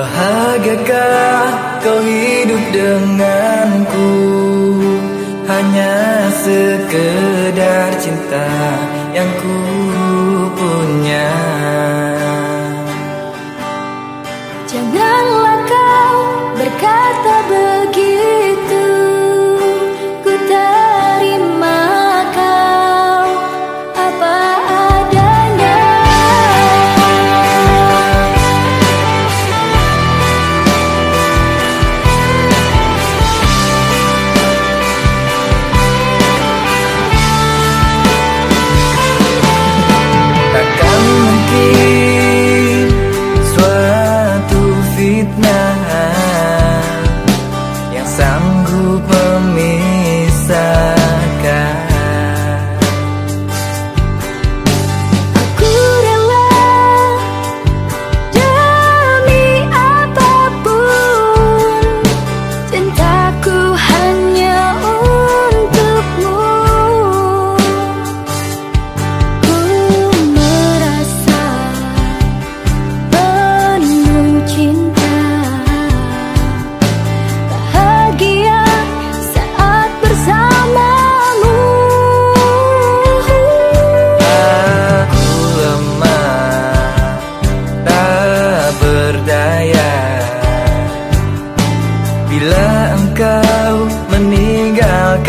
Bahagiakah kau hidup denganku? Hanya sekedar cinta yang ku punya.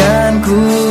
akan ku